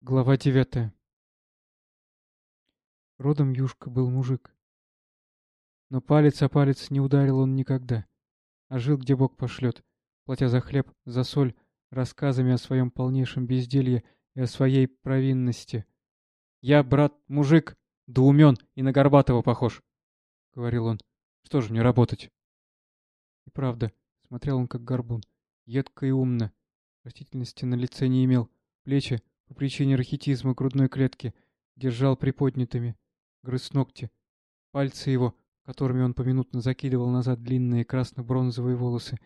Глава девятая. Родом Юшка был мужик. Но палец о палец не ударил он никогда, а жил, где Бог пошлет, платя за хлеб, за соль, рассказами о своем полнейшем безделье и о своей провинности. «Я, брат, мужик, да умен и на Горбатого похож», — говорил он. «Что же мне работать?» И правда, смотрел он как горбун, едко и умно, растительности на лице не имел, плечи по причине рахитизма грудной клетки держал приподнятыми, грыз ногти. Пальцы его, которыми он поминутно закидывал назад длинные красно-бронзовые волосы,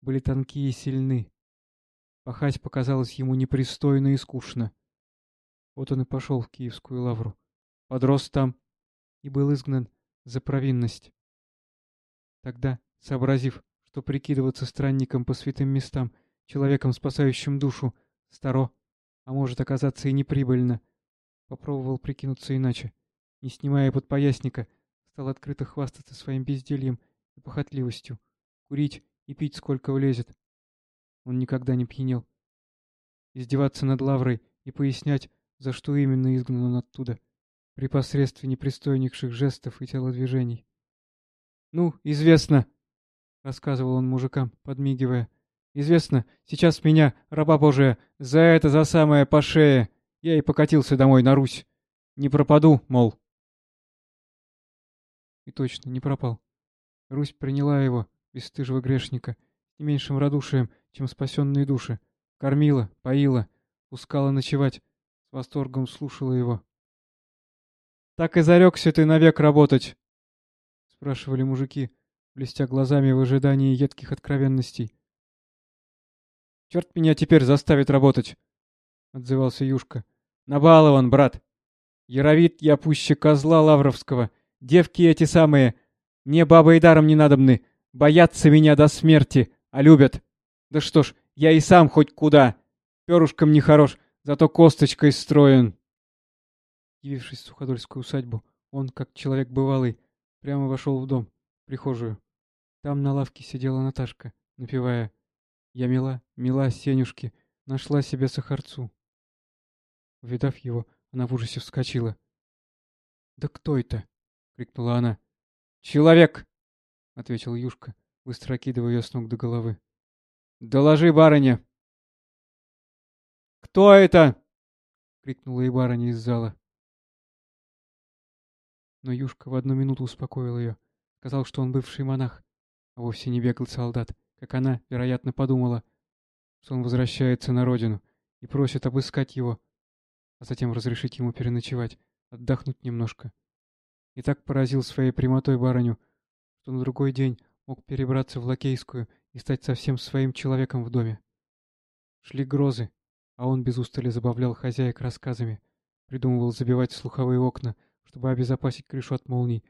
были тонкие и сильны. Пахать показалось ему непристойно и скучно. Вот он и пошел в Киевскую лавру. Подрос там и был изгнан за провинность. Тогда, сообразив, что прикидываться странником по святым местам, человеком, спасающим душу, старо, а может оказаться и неприбыльно. Попробовал прикинуться иначе. Не снимая подпоясника, стал открыто хвастаться своим бездельем и похотливостью. Курить и пить сколько влезет. Он никогда не пьянел. Издеваться над Лаврой и пояснять, за что именно изгнан он оттуда, при посредстве непристойнейших жестов и телодвижений. «Ну, известно!» — рассказывал он мужикам, подмигивая. Известно, сейчас меня, раба Божия, за это за самое по шее. Я и покатился домой на Русь. Не пропаду, мол. И точно, не пропал. Русь приняла его, бесстыжего грешника, не меньшим радушием, чем спасенные души. Кормила, поила, пускала ночевать, с восторгом слушала его. «Так и зарекся ты навек работать?» — спрашивали мужики, блестя глазами в ожидании едких откровенностей. Черт меня теперь заставит работать, — отзывался Юшка. Набалован, брат. Яровит я пуще козла лавровского. Девки эти самые. Мне бабы и даром не надобны. Боятся меня до смерти, а любят. Да что ж, я и сам хоть куда. Перушком не хорош, зато косточкой строен. Явившись в Суходольскую усадьбу, он, как человек бывалый, прямо вошел в дом, в прихожую. Там на лавке сидела Наташка, напевая я мила, мила Сенюшки, нашла себе сахарцу. Увидав его, она в ужасе вскочила. «Да кто это?» — крикнула она. «Человек!» — ответил Юшка, быстро окидывая ее с ног до головы. «Доложи, барыня!» «Кто это?» — крикнула и барыня из зала. Но Юшка в одну минуту успокоил ее. Сказал, что он бывший монах, а вовсе не беглый солдат как она, вероятно, подумала, что он возвращается на родину и просит обыскать его, а затем разрешить ему переночевать, отдохнуть немножко. И так поразил своей прямотой барыню, что на другой день мог перебраться в Лакейскую и стать совсем своим человеком в доме. Шли грозы, а он без устали забавлял хозяек рассказами, придумывал забивать слуховые окна, чтобы обезопасить крышу от молний,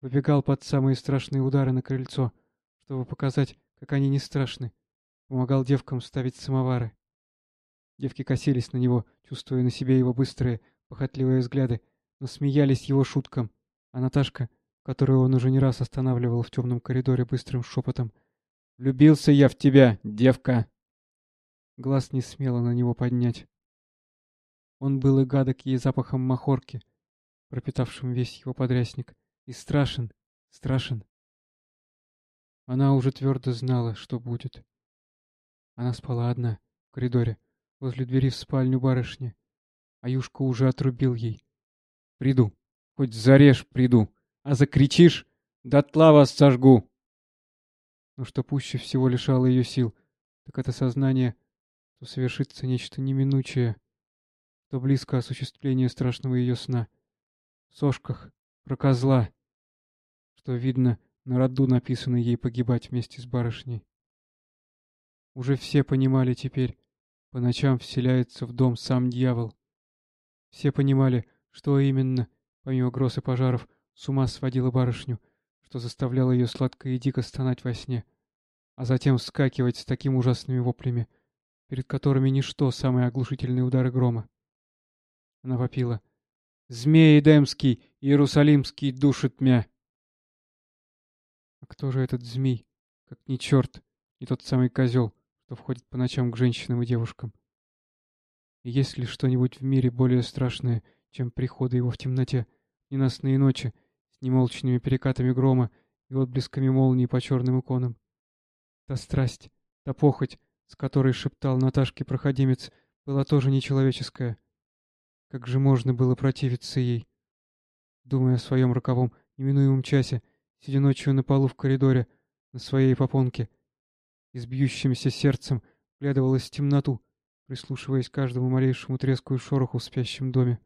выбегал под самые страшные удары на крыльцо, чтобы показать, как они не страшны. Помогал девкам ставить самовары. Девки косились на него, чувствуя на себе его быстрые, похотливые взгляды, но смеялись его шуткам. А Наташка, которую он уже не раз останавливал в темном коридоре быстрым шепотом, «Влюбился я в тебя, девка!» Глаз не смело на него поднять. Он был и гадок ей запахом махорки, пропитавшим весь его подрясник, и страшен, страшен. Она уже твердо знала, что будет. Она спала одна, в коридоре, возле двери в спальню барышни. А Юшка уже отрубил ей. «Приду, хоть зарежь приду, а закричишь, дотла вас сожгу!» Но что пуще всего лишало ее сил, так это сознание, что совершится нечто неминучее, что близко осуществление страшного ее сна. В сошках, про козла, что, видно, на роду написано ей погибать вместе с барышней. Уже все понимали теперь, по ночам вселяется в дом сам дьявол. Все понимали, что именно, помимо гроз и пожаров, с ума сводила барышню, что заставляло ее сладко и дико стонать во сне, а затем вскакивать с такими ужасными воплями, перед которыми ничто самые оглушительные удары грома. Она вопила. «Змей Эдемский, Иерусалимский душит мя!» А кто же этот змей? Как не черт, не тот самый козел, что входит по ночам к женщинам и девушкам. И есть ли что-нибудь в мире более страшное, чем приходы его в темноте, ненастные ночи, с немолчными перекатами грома и отблесками молнии по черным иконам? Та страсть, та похоть, с которой шептал Наташке проходимец, была тоже нечеловеческая. Как же можно было противиться ей? Думая о своем роковом, неминуемом часе, сидя ночью на полу в коридоре, на своей попонке, и с бьющимся сердцем вглядывалась в темноту, прислушиваясь к каждому малейшему треску и шороху в спящем доме.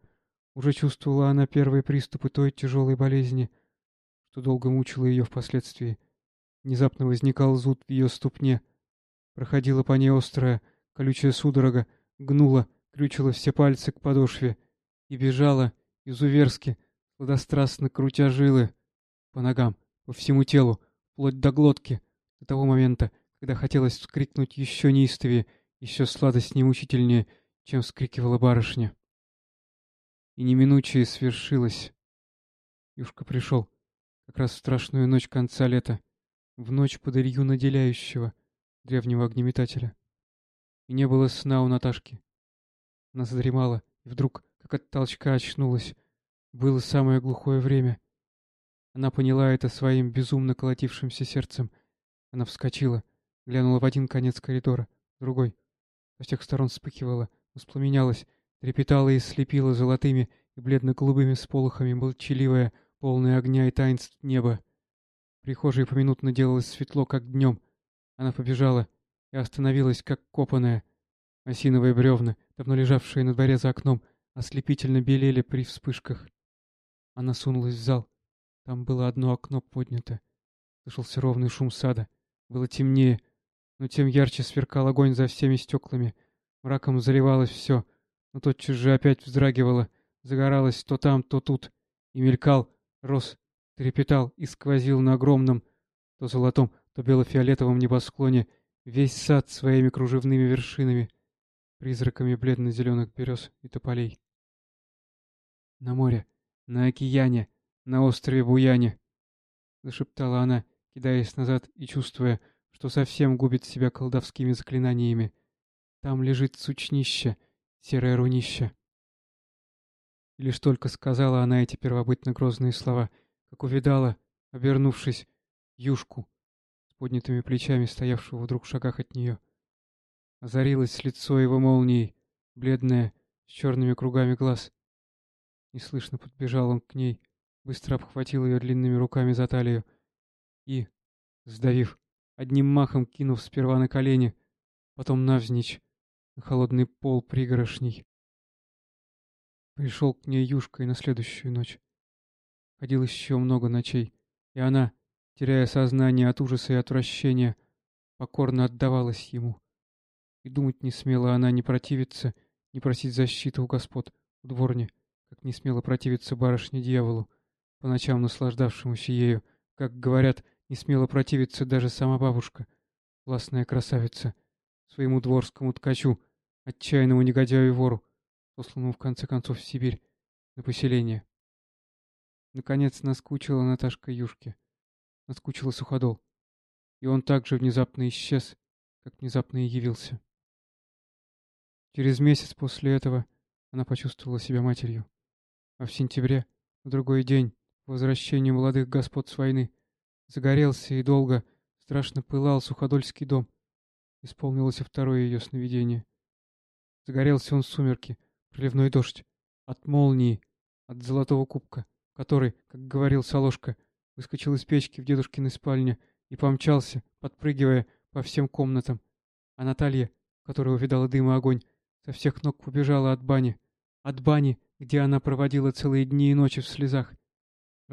Уже чувствовала она первые приступы той тяжелой болезни, что долго мучила ее впоследствии. Внезапно возникал зуд в ее ступне. Проходила по ней острая, колючая судорога, гнула, крючила все пальцы к подошве и бежала, изуверски, сладострастно крутя жилы по ногам, по всему телу, вплоть до глотки, до того момента, когда хотелось вскрикнуть еще неистовее, еще сладостнее и мучительнее, чем вскрикивала барышня. И неминучее свершилось. Юшка пришел, как раз в страшную ночь конца лета, в ночь под Илью наделяющего, древнего огнеметателя. И не было сна у Наташки. Она задремала, и вдруг, как от толчка, очнулась. Было самое глухое время. Она поняла это своим безумно колотившимся сердцем. Она вскочила, глянула в один конец коридора, другой. Со всех сторон вспыхивала, воспламенялась, трепетала и слепила золотыми и бледно-голубыми сполохами молчаливое, полное огня и таинств небо. В прихожей поминутно делалось светло, как днем. Она побежала и остановилась, как копаная. Осиновые бревна, давно лежавшие на дворе за окном, ослепительно белели при вспышках. Она сунулась в зал. Там было одно окно поднято. Слышался ровный шум сада. Было темнее, но тем ярче сверкал огонь за всеми стеклами. Мраком заливалось все, но тотчас же опять вздрагивало, загоралось то там, то тут, и мелькал, рос, трепетал и сквозил на огромном, то золотом, то бело-фиолетовом небосклоне, весь сад своими кружевными вершинами, призраками бледно-зеленых берез и тополей. На море, на океане, на острове Буяне, — зашептала она, кидаясь назад и чувствуя, что совсем губит себя колдовскими заклинаниями. Там лежит сучнище, серое рунище. И лишь только сказала она эти первобытно грозные слова, как увидала, обернувшись, юшку, с поднятыми плечами, стоявшего вдруг в шагах от нее. Озарилось лицо его молнией, бледное, с черными кругами глаз. Неслышно подбежал он к ней, быстро обхватил ее длинными руками за талию и, сдавив, одним махом кинув сперва на колени, потом навзничь, на холодный пол пригорошней. Пришел к ней Юшка и на следующую ночь. Ходил еще много ночей, и она, теряя сознание от ужаса и отвращения, покорно отдавалась ему. И думать не смела она не противиться, не просить защиты у господ, у дворни, как не смела противиться барышне-дьяволу, по ночам наслаждавшемуся ею, как, говорят, не смела противиться даже сама бабушка, властная красавица, своему дворскому ткачу, отчаянному негодяю и вору, посланному в конце концов в Сибирь, на поселение. Наконец наскучила Наташка Юшке. Наскучила Суходол. И он также внезапно исчез, как внезапно и явился. Через месяц после этого она почувствовала себя матерью. А в сентябре, на другой день, возвращению молодых господ с войны, Загорелся и долго, страшно пылал суходольский дом. Исполнилось и второе ее сновидение. Загорелся он в сумерки, проливной дождь, от молнии, от золотого кубка, который, как говорил Солошка, выскочил из печки в дедушкиной спальне и помчался, подпрыгивая по всем комнатам. А Наталья, которая увидала дым и огонь, со всех ног побежала от бани. От бани, где она проводила целые дни и ночи в слезах.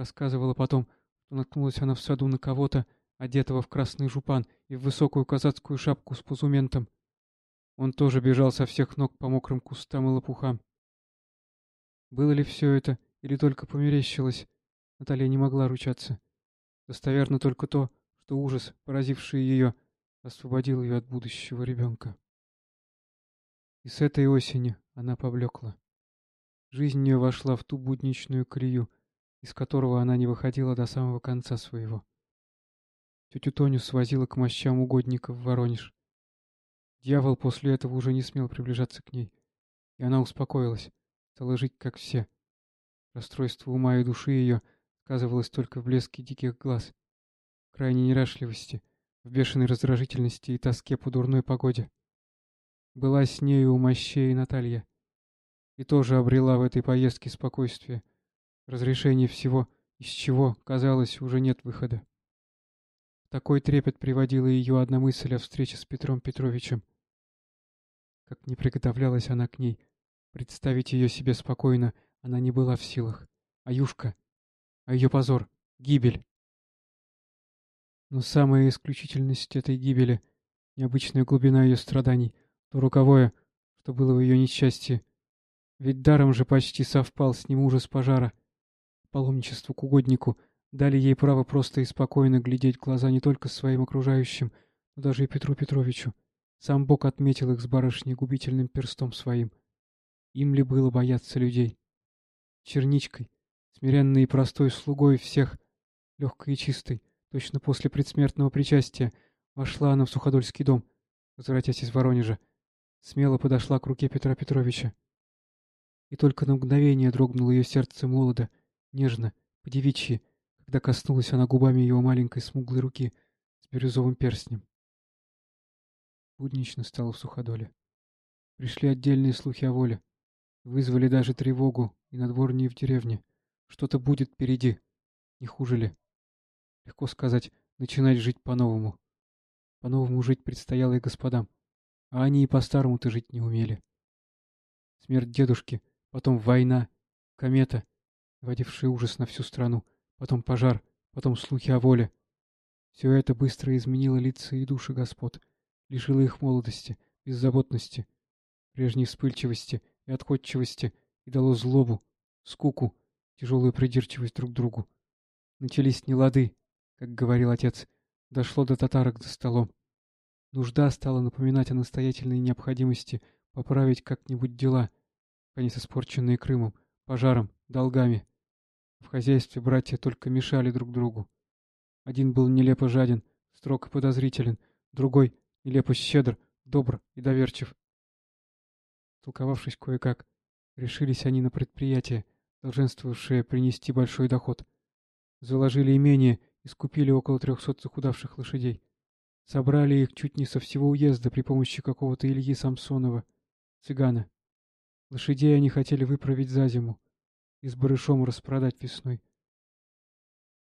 Рассказывала потом, что наткнулась она в саду на кого-то, одетого в красный жупан и в высокую казацкую шапку с пузументом. Он тоже бежал со всех ног по мокрым кустам и лопухам. Было ли все это, или только померещилось, Наталья не могла ручаться. Достоверно только то, что ужас, поразивший ее, освободил ее от будущего ребенка. И с этой осени она поблекла. Жизнь ее вошла в ту будничную колею, из которого она не выходила до самого конца своего. Тетю Тоню свозила к мощам угодников в Воронеж. Дьявол после этого уже не смел приближаться к ней, И она успокоилась, стала жить как все. Расстройство ума и души ее сказывалось только в блеске диких глаз, крайней неряшливости, в бешеной раздражительности и тоске по дурной погоде. Была с нею у мощей Наталья. И тоже обрела в этой поездке спокойствие, разрешение всего, из чего, казалось, уже нет выхода. Такой трепет приводила ее одна мысль о встрече с Петром Петровичем. Как не приготовлялась она к ней, представить ее себе спокойно она не была в силах. А Юшка, а ее позор, гибель. Но самая исключительность этой гибели, необычная глубина ее страданий, то руковое, что было в ее несчастье. Ведь даром же почти совпал с ним ужас пожара. Паломничество к угоднику дали ей право просто и спокойно глядеть в глаза не только своим окружающим, но даже и Петру Петровичу. Сам Бог отметил их с барышней губительным перстом своим. Им ли было бояться людей? Черничкой, смиренной и простой слугой всех, легкой и чистой, Точно после предсмертного причастия вошла она в Суходольский дом, возвратясь из Воронежа. Смело подошла к руке Петра Петровича. И только на мгновение дрогнуло ее сердце молодо, нежно, по-девичьи, когда коснулась она губами его маленькой смуглой руки с бирюзовым перстнем. Буднично стало в Суходоле. Пришли отдельные слухи о воле. Вызвали даже тревогу и на дворне, и в деревне. Что-то будет впереди. Не хуже ли? Легко сказать, начинать жить по-новому. По-новому жить предстояло и господам, а они и по-старому-то жить не умели. Смерть дедушки, потом война, комета, вводившая ужас на всю страну, потом пожар, потом слухи о воле. Все это быстро изменило лица и души господ, лишило их молодости, беззаботности, прежней вспыльчивости и отходчивости и дало злобу, скуку, тяжелую придирчивость друг к другу. Начались нелады, как говорил отец, дошло до татарок за столом. Нужда стала напоминать о настоятельной необходимости поправить как-нибудь дела, конец испорченные Крымом, пожаром, долгами. В хозяйстве братья только мешали друг другу. Один был нелепо жаден, строг и подозрителен, другой — нелепо щедр, добр и доверчив. Толковавшись кое-как, решились они на предприятие, долженствовавшее принести большой доход. Заложили имение и скупили около трехсот захудавших лошадей. Собрали их чуть не со всего уезда при помощи какого-то Ильи Самсонова, цыгана. Лошадей они хотели выправить за зиму и с барышом распродать весной.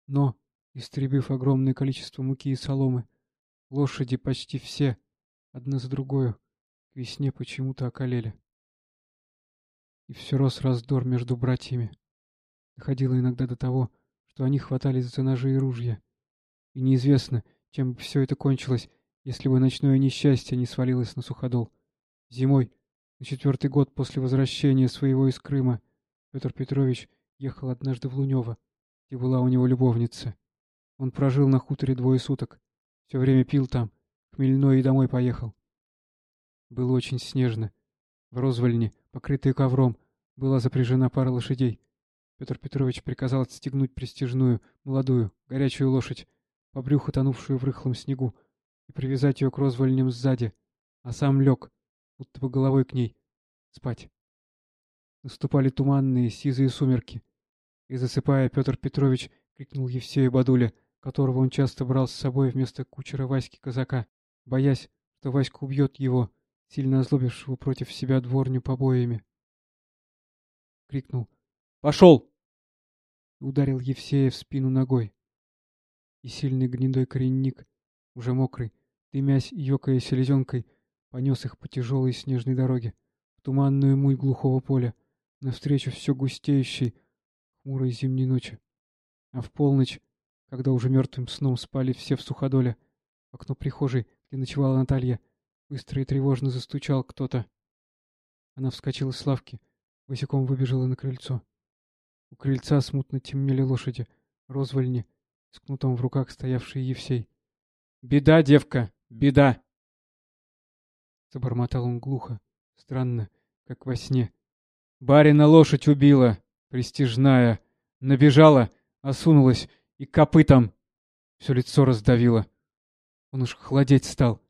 Но, истребив огромное количество муки и соломы, лошади почти все, одна за другой, к весне почему-то околели. И все рос раздор между братьями. Доходило иногда до того, что они хватались за ножи и ружья. И неизвестно, чем бы все это кончилось, если бы ночное несчастье не свалилось на суходол. Зимой, на четвертый год после возвращения своего из Крыма, Петр Петрович ехал однажды в Лунево, где была у него любовница. Он прожил на хуторе двое суток, все время пил там, хмельной и домой поехал. Было очень снежно. В розвальне, покрытой ковром, была запряжена пара лошадей. Петр Петрович приказал отстегнуть престижную, молодую, горячую лошадь, по брюху тонувшую в рыхлом снегу, и привязать ее к розвольням сзади, а сам лег, будто бы головой к ней, спать. Наступали туманные, сизые сумерки, и, засыпая, Петр Петрович крикнул Евсею Бадуле, которого он часто брал с собой вместо кучера Васьки казака, боясь, что Васька убьет его, сильно озлобившего против себя дворню побоями. Крикнул Пошел!» Ударил Евсея в спину ногой. И сильный гнедой коренник, уже мокрый, дымясь и ёкая селезенкой, понес их по тяжелой снежной дороге, в туманную муть глухого поля, навстречу все густеющей, хмурой зимней ночи. А в полночь, когда уже мертвым сном спали все в суходоле, в окно прихожей, где ночевала Наталья, быстро и тревожно застучал кто-то. Она вскочила с лавки, босиком выбежала на крыльцо. У крыльца смутно темнели лошади, розвольни, с кнутом в руках стоявший Евсей. «Беда, девка, беда!» Забормотал он глухо, странно, как во сне. «Барина лошадь убила, престижная, набежала, осунулась и копытом все лицо раздавила. Он уж холодеть стал.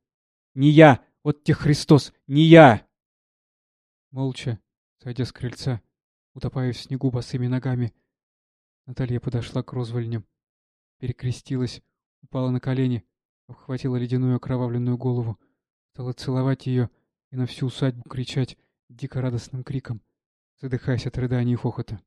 «Не я! Вот те Христос! Не я!» Молча, Сойдя с крыльца, утопая в снегу босыми ногами, Наталья подошла к розвольням, перекрестилась, упала на колени, обхватила ледяную окровавленную голову, стала целовать ее и на всю усадьбу кричать дико радостным криком, задыхаясь от рыдания и хохота.